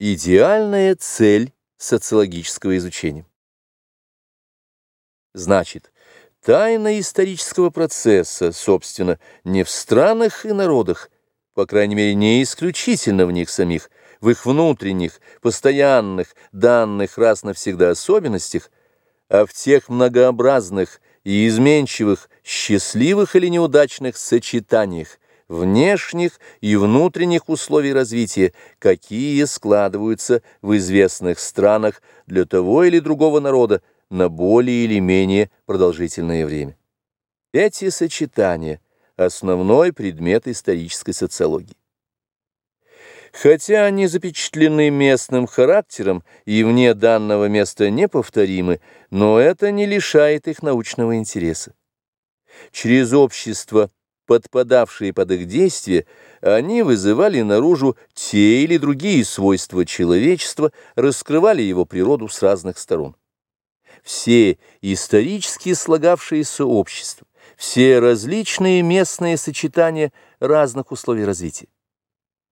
Идеальная цель социологического изучения. Значит, тайна исторического процесса, собственно, не в странах и народах, по крайней мере, не исключительно в них самих, в их внутренних, постоянных, данных раз навсегда особенностях, а в тех многообразных и изменчивых, счастливых или неудачных сочетаниях, внешних и внутренних условий развития, какие складываются в известных странах для того или другого народа на более или менее продолжительное время. Эти сочетания – основной предмет исторической социологии. Хотя они запечатлены местным характером и вне данного места неповторимы, но это не лишает их научного интереса. Через общество – подпадавшие под их действие, они вызывали наружу те или другие свойства человечества, раскрывали его природу с разных сторон. Все исторически слагавшиеся общества, все различные местные сочетания разных условий развития.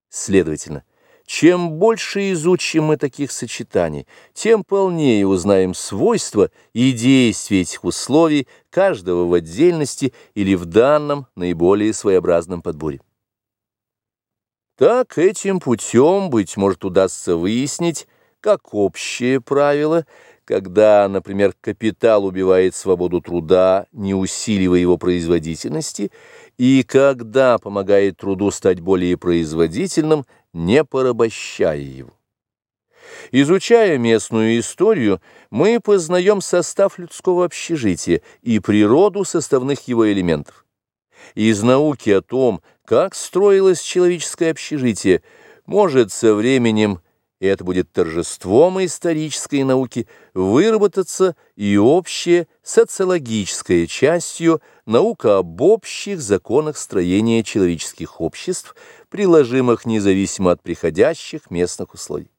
Следовательно, чем больше изучим мы таких сочетаний, тем полнее узнаем свойства и действия этих условий каждого в отдельности или в данном наиболее своеобразном подборе. Так этим путем, быть может, удастся выяснить, как общее правило, когда, например, капитал убивает свободу труда, не усиливая его производительности, и когда помогает труду стать более производительным – не порабощая его. Изучая местную историю, мы познаем состав людского общежития и природу составных его элементов. Из науки о том, как строилось человеческое общежитие, может со временем, и это будет торжеством исторической науки, выработаться и общая социологическая частью наука об общих законах строения человеческих обществ, приложимых независимо от приходящих местных условий.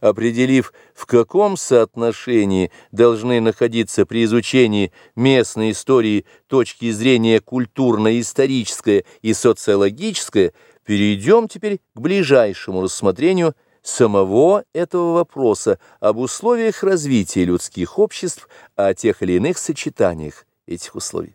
Определив, в каком соотношении должны находиться при изучении местной истории точки зрения культурно-историческое и социологическое, перейдем теперь к ближайшему рассмотрению самого этого вопроса об условиях развития людских обществ, о тех или иных сочетаниях этих условий.